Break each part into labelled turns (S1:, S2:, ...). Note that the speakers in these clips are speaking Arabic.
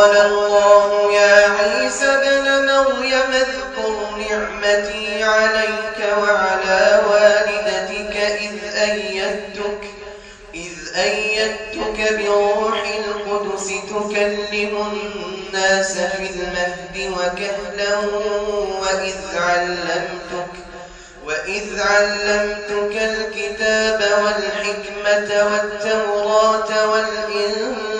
S1: قال الله يا عيسى ابن مريم اذكر نعمتي عليك وعلى والدتك إذ أيدتك إذ أيدتك بروح القدس تكلم الناس في المهد وكهلا وإذ علمتك وإذ علمتك الكتاب والحكمة والتوراة والإنجيل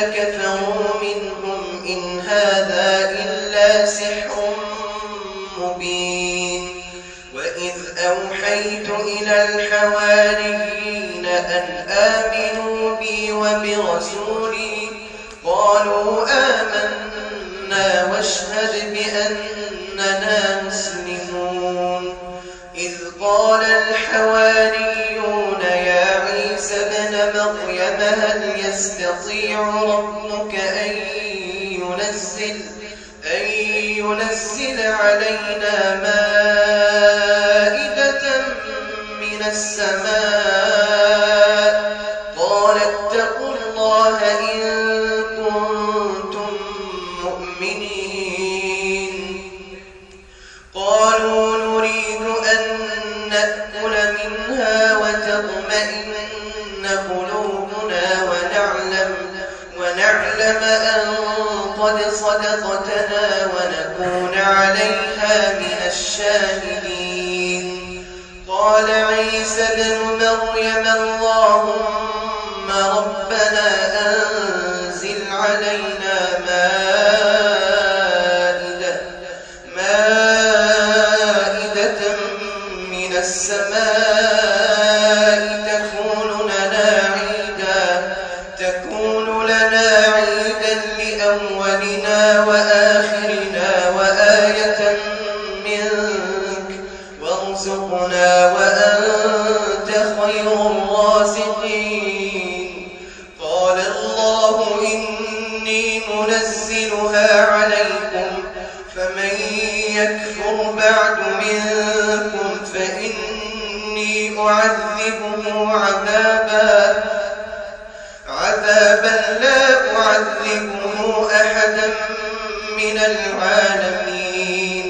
S1: كفروا منهم إن هذا إلا سحر مبين. وإذ أوحيت إلى الحواريين أن آمنوا بي وبرسولي قالوا آمنا واشهد بأننا مسلمون. إذ قال الحواريون يا عيسى ابن مريم هل يستطيع ربك أن ينزل أن ينزل علينا مائدة من السماء الرازقين. قال الله إني منزلها عليكم فمن يكفر بعد منكم فإني أعذبه عذابا عذابا لا أعذبه أحدا من العالمين.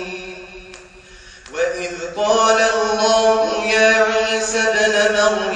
S1: وإذ قال الله يا عيسى ابن مريم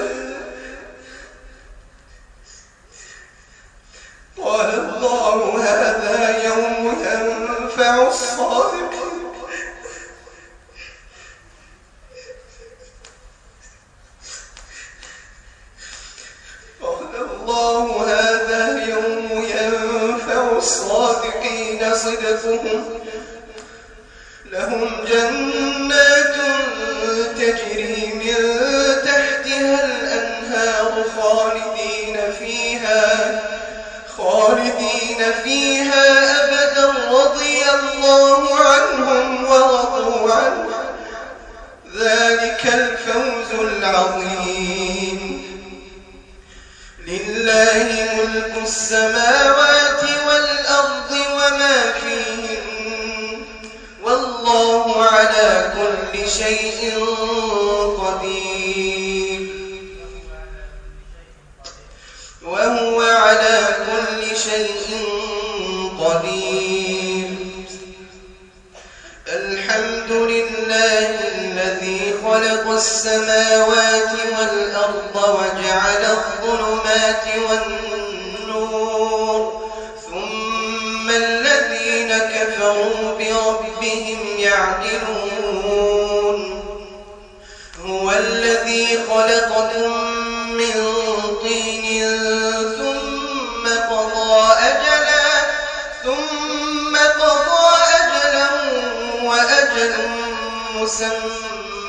S1: قال الله هذا يوم ينفع الصادقين قال لهم جنات فيها أبدا رضي الله عنهم ورضوا عنه. ذلك الفوز العظيم. لله ملك السماوات والأرض وما فيهن. والله على كل شيء قدير. السماوات والأرض وجعل الظلمات والنور. ثم الذين كفروا بربهم يعدلون. هو الذي خلقكم من طين ثم قضى أجلا ثم قضى أجلا وأجل مسمى.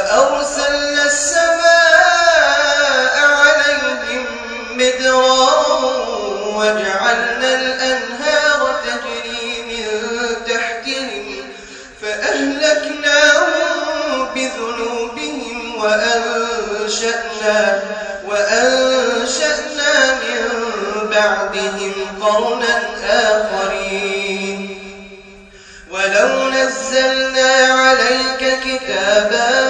S1: وأرسلنا السماء عليهم مدرارا وجعلنا الأنهار تجري من تحتهم فأهلكناهم بذنوبهم وأنشأنا وأنشأنا من بعدهم قرنا آخرين. ولو نزلنا عليك كتابا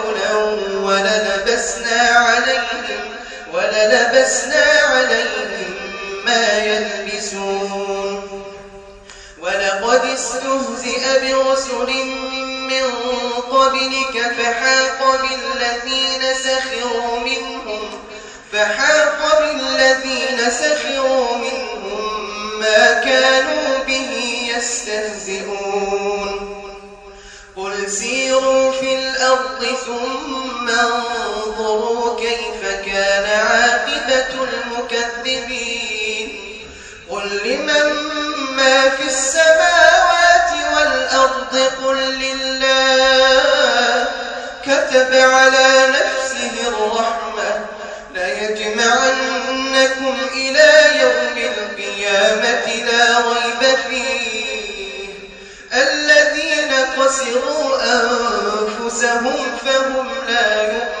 S1: وللبسنا عليهم وللبسنا عليهم ما يلبسون. ولقد استهزئ برسل من قبلك فحاق بالذين سخروا منهم فحاق بالذين سخروا منهم ما كانوا به يستهزئون. قل سيروا في الأرض ثم على نفسه الرحمة ليجمعنكم إلى يوم القيامة لا ريب فيه. الذين خسروا أنفسهم فهم لا يؤمنون.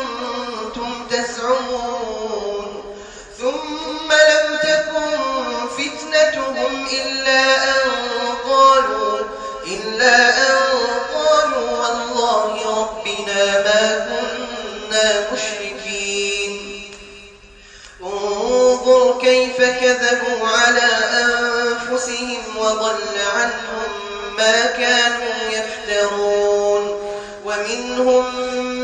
S1: فتنتهم إلا أن قالوا إلا أن قالوا والله ربنا ما كنا مشركين. انظر كيف كذبوا على أنفسهم وضل عنهم ما كانوا يفترون. ومنهم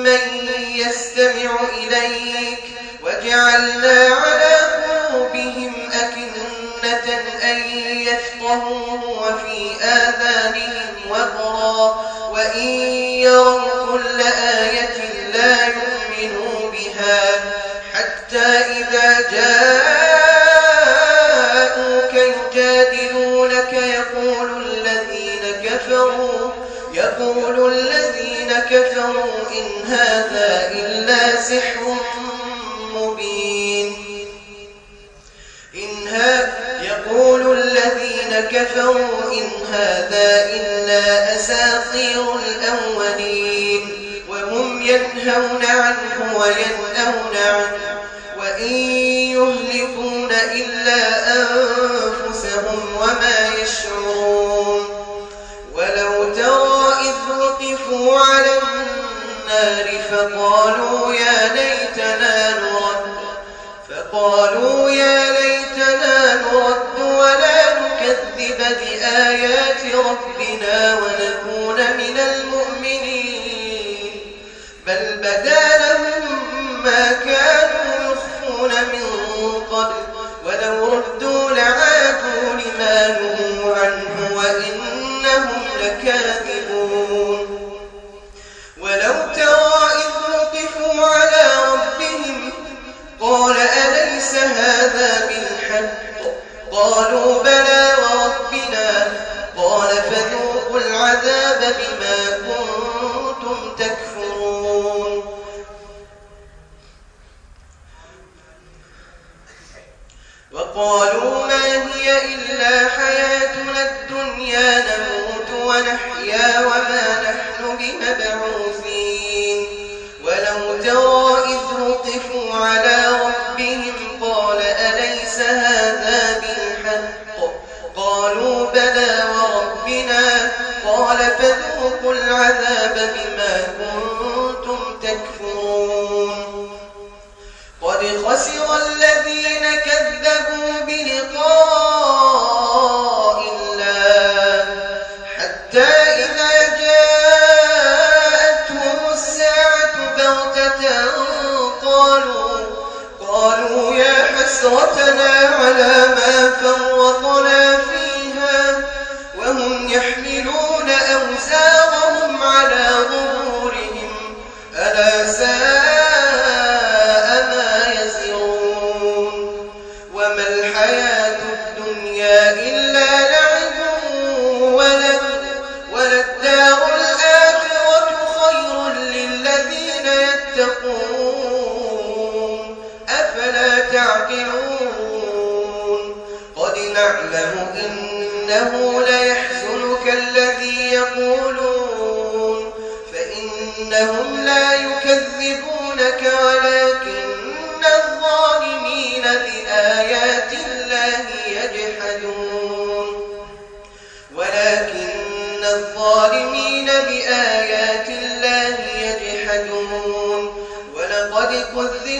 S1: من يستمع إليك جعلنا على يفقهوه وفي آذانهم وقرا وإن يروا كل آية لا يؤمنوا بها حتى إذا جاءوك يجادلونك يقول الذين كفروا يقول الذين كفروا إن هذا إلا سحر مبين إن الذين كفروا إن هذا إلا أساطير الأولين وهم ينهون عنه وينأون عنه وإن يهلكون إلا أنفسهم وما يشعرون ولو ترى إذ وقفوا على النار فقالوا يا ليتنا نرد فقالوا ربنا ونكون من المؤمنين. بل بدا لهم ما كانوا يخفون من قبل ولو ردوا لعادوا لما نهوا عنه وإنهم لكاذبون. ولو ترى إذ وقفوا على ربهم قال أليس هذا بالحق؟ قالوا بلى العذاب بما كنتم تكفرون. وقالوا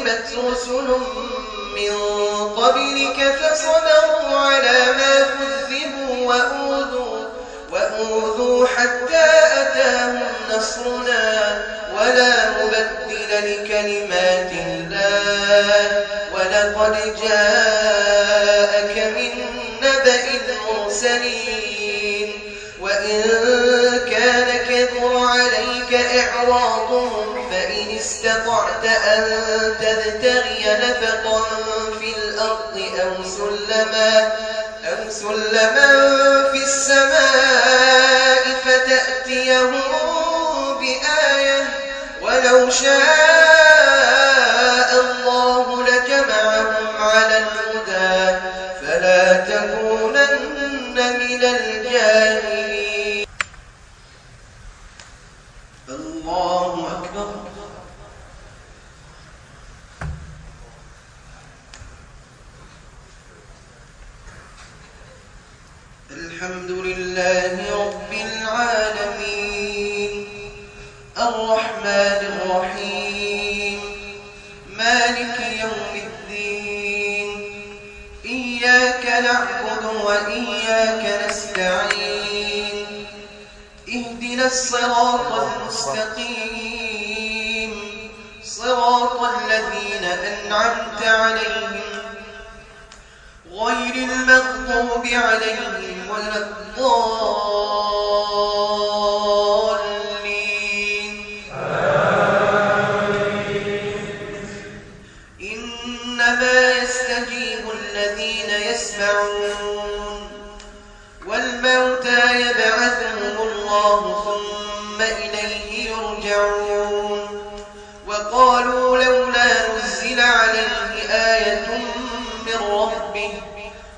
S1: كذبت رسل من قبلك فصبروا على ما كذبوا وأوذوا وأوذوا حتى أتاهم نصرنا. ولا مبدل لكلمات الله. ولقد جاءك من نبأ المرسلين. وإن كان كبر عليك إعراضهم استطعت أن تبتغي نفقا في الأرض أو سلما أو سلما في السماء فتأتيهم بآية ولو شاء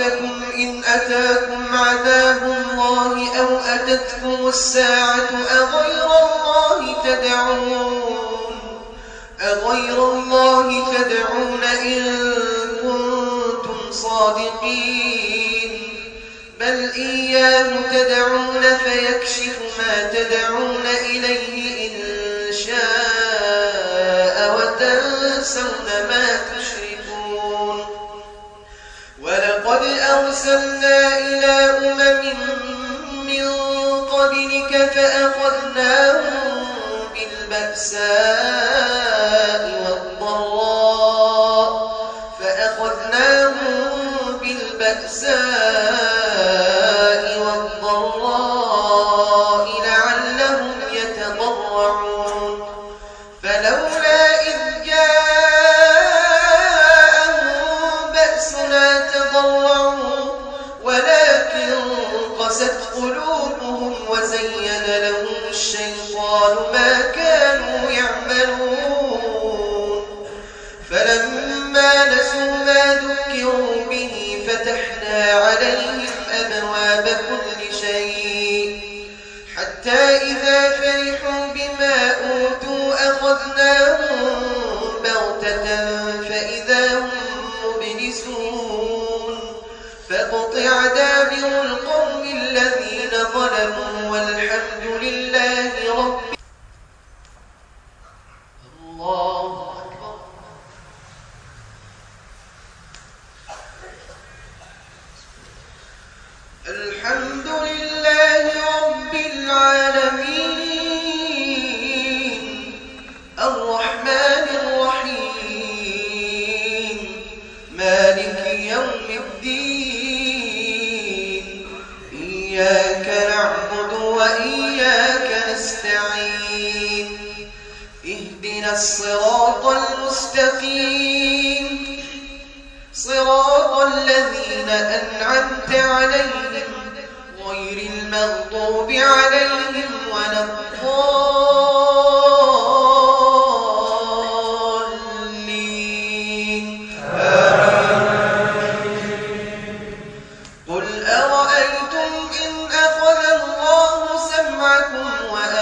S1: أرأيتكم إن أتاكم عذاب الله أو أتتكم الساعة أغير الله تدعون أغير الله تدعون إن كنتم صادقين بل إياه تدعون فيكشف ما تدعون إليه إن شاء وتنسون ما تشركون ولقد أرسلنا إلى أمم من قبلك فأخذناهم بالبأساء والضراء فأخذناهم بالبأساء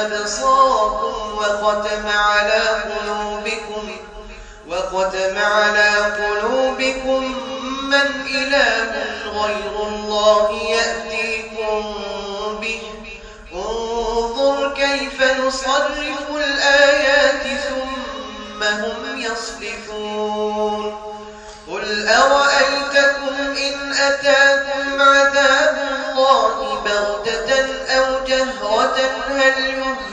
S1: وأبصاركم وختم على قلوبكم وختم على قلوبكم من إله غير الله يأتيكم به. انظر كيف نصرف الآيات ثم هم يصدفون قل أرأيتكم إن أتاكم عذاب الله بغتة أو جهرة هل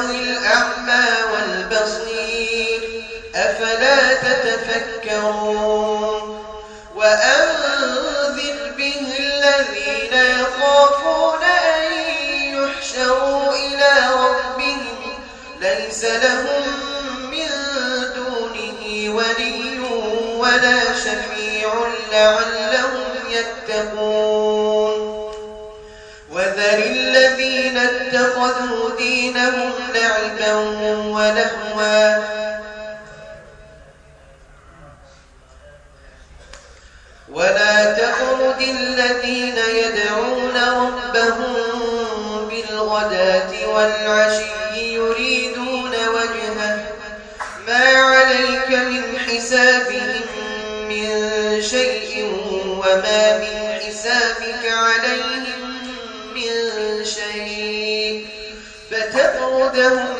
S1: يستوي الأعمى والبصير أفلا تتفكرون لعبا ولهوا. ولا تطرد الذين يدعون ربهم بالغداة والعشي يريدون وجهه. ما عليك من حسابهم من شيء وما من حسابك عليهم من شيء. فتطردهم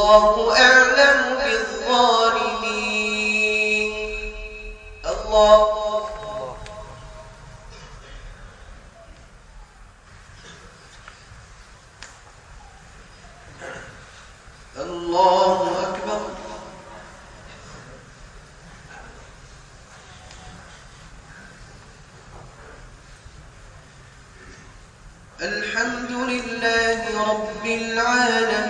S1: والله أعلم بالظالمين. الله. الله أكبر. الحمد لله رب العالمين.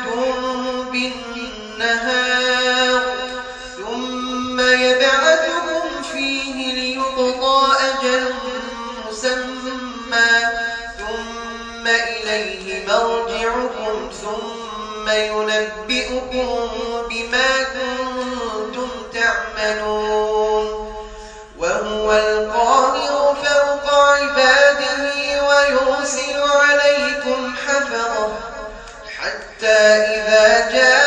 S1: ويرسل عليكم حفظه حتى إذا جاء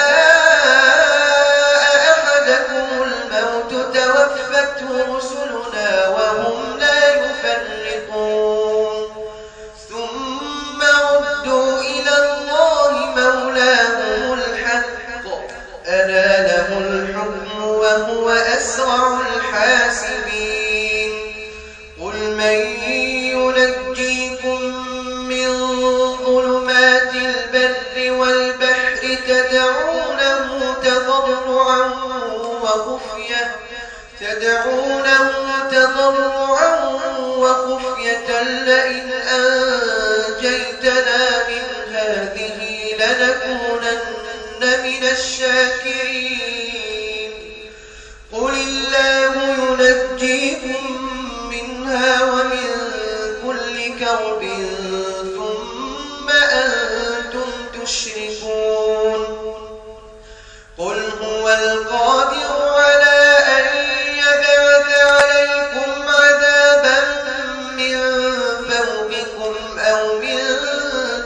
S1: تدعونه تضرعا وخفية لئن أنجيتنا من هذه لنكونن من الشاكرين. قل الله ينجيكم منها ومن كل كرب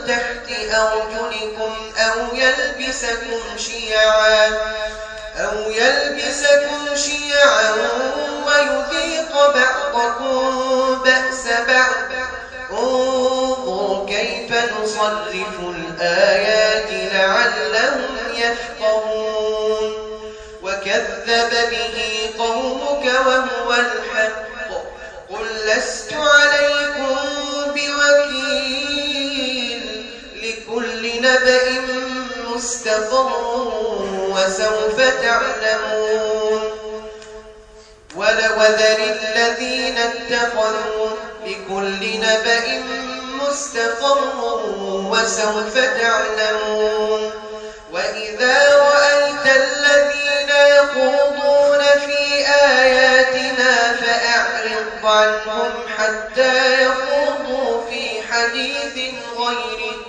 S1: تحت أرجلكم أو يلبسكم شيعا أو يلبسكم شيعا ويذيق بعضكم بأس بعض. انظر كيف نصرف الآيات لعلهم يفقهون. وكذب به قومك وهو الحق قل لست عليكم نبأ مستقر وسوف تعلمون. وذر الذين اتخذوا بكل نبأ مستقر وسوف تعلمون. وإذا رأيت الذين يخوضون في آياتنا فأعرض عنهم حتى يخوضوا في حديث غيره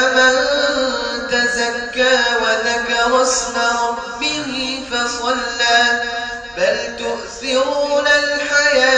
S1: من تزكى وذكر اسم ربه فصلى بل تؤثرون الحياة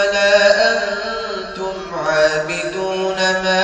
S1: ولا أنتم عابدون ما